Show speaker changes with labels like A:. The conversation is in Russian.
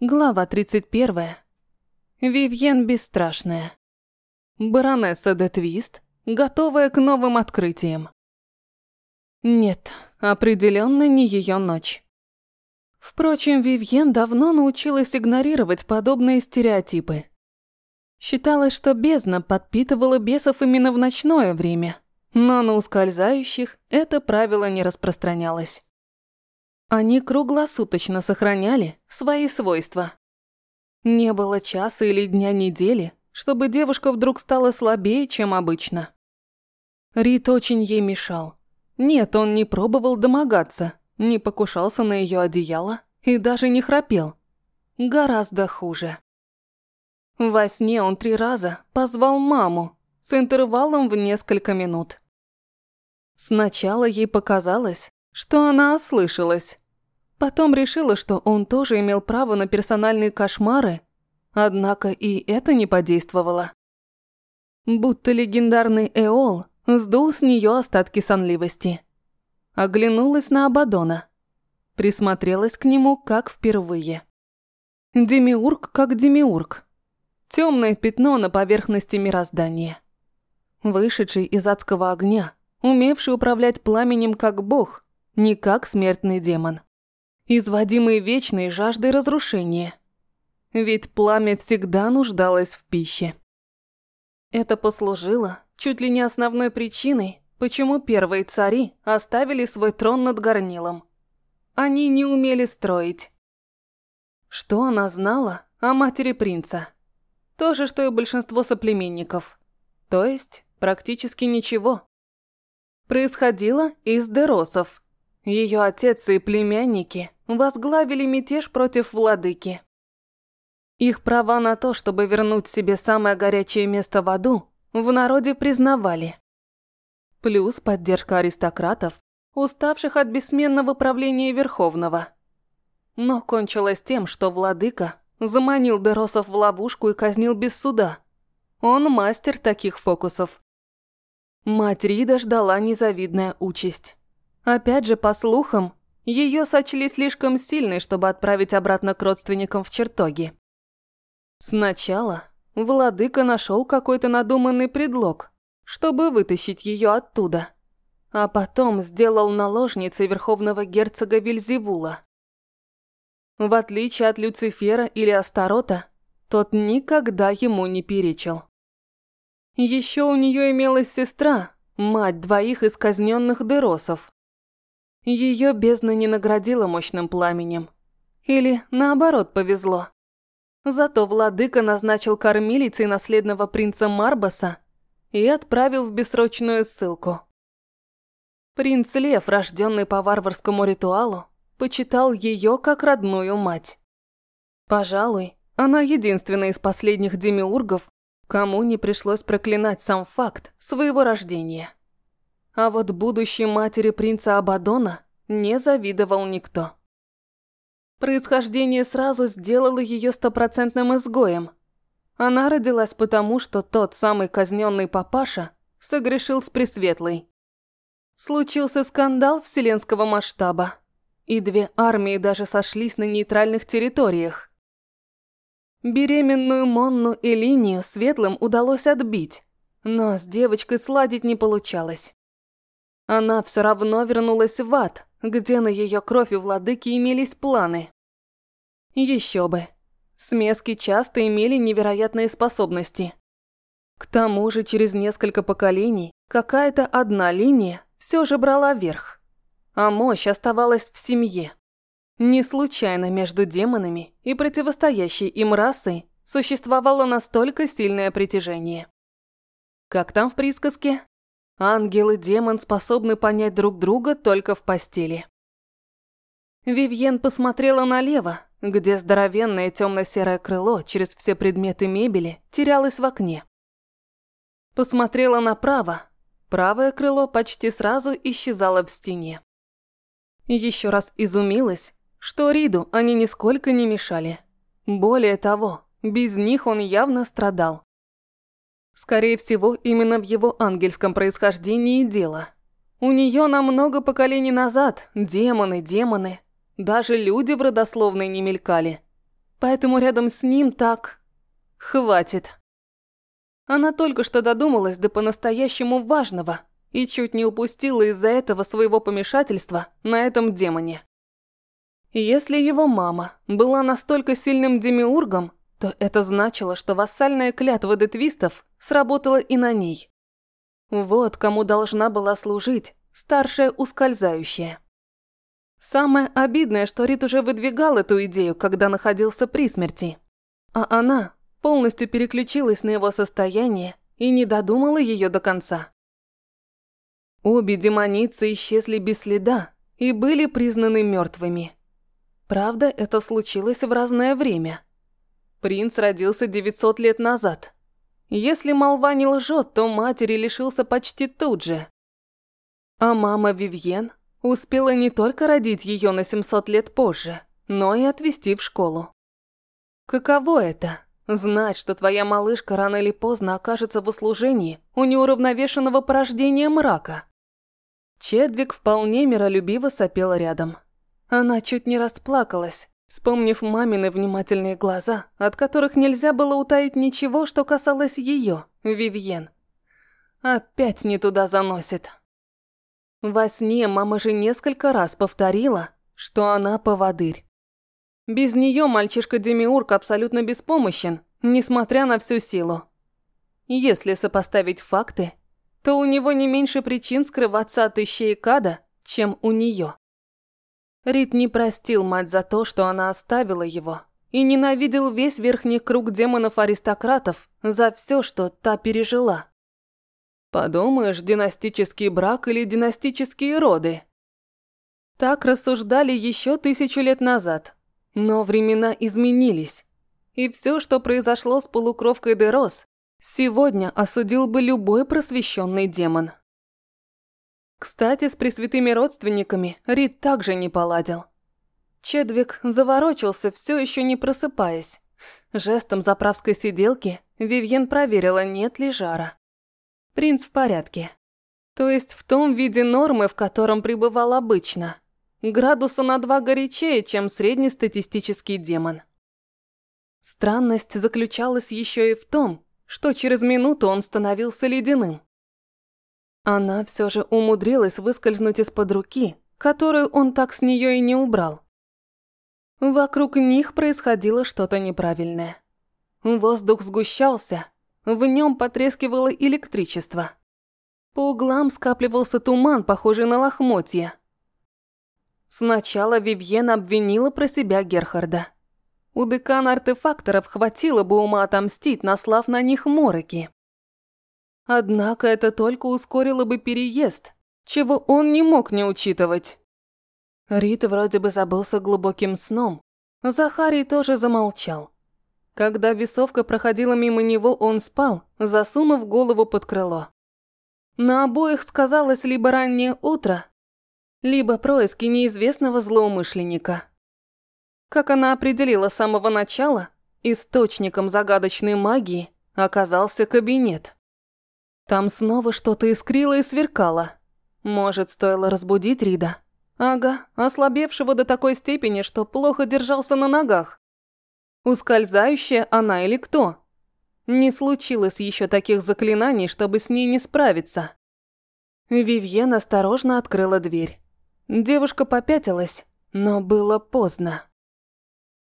A: Глава 31. Вивьен Бесстрашная. Баронесса де Твист, готовая к новым открытиям. Нет, определенно не ее ночь. Впрочем, Вивьен давно научилась игнорировать подобные стереотипы. Считалось, что бездна подпитывала бесов именно в ночное время, но на ускользающих это правило не распространялось. Они круглосуточно сохраняли свои свойства. Не было часа или дня недели, чтобы девушка вдруг стала слабее, чем обычно. Рит очень ей мешал. Нет, он не пробовал домогаться, не покушался на ее одеяло и даже не храпел. Гораздо хуже. Во сне он три раза позвал маму с интервалом в несколько минут. Сначала ей показалось, что она ослышалась. Потом решила, что он тоже имел право на персональные кошмары, однако и это не подействовало. Будто легендарный Эол сдул с нее остатки сонливости. Оглянулась на Абадона. Присмотрелась к нему как впервые. Демиург как демиург. Темное пятно на поверхности мироздания. Вышедший из адского огня, умевший управлять пламенем как бог – не как смертный демон. Изводимый вечной жаждой разрушения. Ведь пламя всегда нуждалось в пище. Это послужило чуть ли не основной причиной, почему первые цари оставили свой трон над горнилом. Они не умели строить. Что она знала о матери принца? То же, что и большинство соплеменников. То есть, практически ничего. Происходило из деросов, ее отец и племянники возглавили мятеж против владыки. Их права на то, чтобы вернуть себе самое горячее место в аду, в народе признавали. Плюс поддержка аристократов, уставших от бессменного правления Верховного. Но кончилось тем, что владыка заманил Деросов в ловушку и казнил без суда. Он мастер таких фокусов. Мать Рида ждала незавидная участь. Опять же, по слухам, ее сочли слишком сильной, чтобы отправить обратно к родственникам в чертоги. Сначала владыка нашел какой-то надуманный предлог, чтобы вытащить ее оттуда, а потом сделал наложницей верховного герцога Вильзевула. В отличие от Люцифера или Астарота, тот никогда ему не перечил. Еще у нее имелась сестра, мать двоих исказненных деросов. Ее бездна не наградила мощным пламенем. Или, наоборот, повезло. Зато владыка назначил кормилицей наследного принца Марбаса и отправил в бессрочную ссылку. Принц Лев, рожденный по варварскому ритуалу, почитал ее как родную мать. Пожалуй, она единственная из последних демиургов, кому не пришлось проклинать сам факт своего рождения. А вот будущей матери принца Абадона не завидовал никто. Происхождение сразу сделало ее стопроцентным изгоем. Она родилась потому, что тот самый казненный папаша согрешил с Пресветлой. Случился скандал вселенского масштаба, и две армии даже сошлись на нейтральных территориях. Беременную Монну и Линию Светлым удалось отбить, но с девочкой сладить не получалось. Она все равно вернулась в ад, где на ее кровь и владыки имелись планы. Еще бы. Смески часто имели невероятные способности. К тому же через несколько поколений какая-то одна линия все же брала верх, а мощь оставалась в семье. Не случайно между демонами и противостоящей им расой существовало настолько сильное притяжение. Как там в присказке? Ангел и демон способны понять друг друга только в постели. Вивьен посмотрела налево, где здоровенное темно-серое крыло через все предметы мебели терялось в окне. Посмотрела направо, правое крыло почти сразу исчезало в стене. Еще раз изумилась, что Риду они нисколько не мешали. Более того, без них он явно страдал. Скорее всего, именно в его ангельском происхождении дело. У нее на много поколений назад демоны, демоны, даже люди в родословной не мелькали. поэтому рядом с ним так... Хватит. Она только что додумалась до по-настоящему важного и чуть не упустила из-за этого своего помешательства на этом демоне. Если его мама была настолько сильным демиургом, то это значило, что вассальная клятва детвистов сработала и на ней. Вот кому должна была служить старшая ускользающая. Самое обидное, что Рит уже выдвигал эту идею, когда находился при смерти. А она полностью переключилась на его состояние и не додумала ее до конца. Обе демоницы исчезли без следа и были признаны мертвыми. Правда, это случилось в разное время. Принц родился 900 лет назад. Если молва не лжет, то матери лишился почти тут же. А мама Вивьен успела не только родить ее на 700 лет позже, но и отвезти в школу. Каково это – знать, что твоя малышка рано или поздно окажется в услужении у неуравновешенного порождения мрака? Чедвик вполне миролюбиво сопела рядом. Она чуть не расплакалась, вспомнив мамины внимательные глаза, от которых нельзя было утаить ничего, что касалось ее, Вивьен. Опять не туда заносит. Во сне мама же несколько раз повторила, что она поводырь. Без нее мальчишка-демиург абсолютно беспомощен, несмотря на всю силу. Если сопоставить факты, то у него не меньше причин скрываться от ищей Када, чем у нее. Рид не простил мать за то, что она оставила его, и ненавидел весь верхний круг демонов-аристократов за все, что та пережила. Подумаешь, династический брак или династические роды. Так рассуждали еще тысячу лет назад. Но времена изменились. И все, что произошло с полукровкой Дерос, сегодня осудил бы любой просвещенный демон. Кстати, с пресвятыми родственниками Рид также не поладил. Чедвик заворочился, все еще не просыпаясь. Жестом заправской сиделки Вивьен проверила, нет ли жара. Принц в порядке. То есть в том виде нормы, в котором пребывал обычно. Градуса на два горячее, чем среднестатистический демон. Странность заключалась еще и в том, что через минуту он становился ледяным. Она все же умудрилась выскользнуть из-под руки, которую он так с нее и не убрал. Вокруг них происходило что-то неправильное. Воздух сгущался, в нем потрескивало электричество. По углам скапливался туман, похожий на лохмотья. Сначала Вивьен обвинила про себя Герхарда. У декана артефакторов хватило бы ума отомстить, наслав на них мороки. Однако это только ускорило бы переезд, чего он не мог не учитывать. Рит вроде бы забылся глубоким сном. Захарий тоже замолчал. Когда бесовка проходила мимо него, он спал, засунув голову под крыло. На обоих сказалось либо раннее утро, либо происки неизвестного злоумышленника. Как она определила с самого начала, источником загадочной магии оказался кабинет. Там снова что-то искрило и сверкало. Может, стоило разбудить Рида? Ага, ослабевшего до такой степени, что плохо держался на ногах. Ускользающая она или кто? Не случилось еще таких заклинаний, чтобы с ней не справиться. Вивьен осторожно открыла дверь. Девушка попятилась, но было поздно.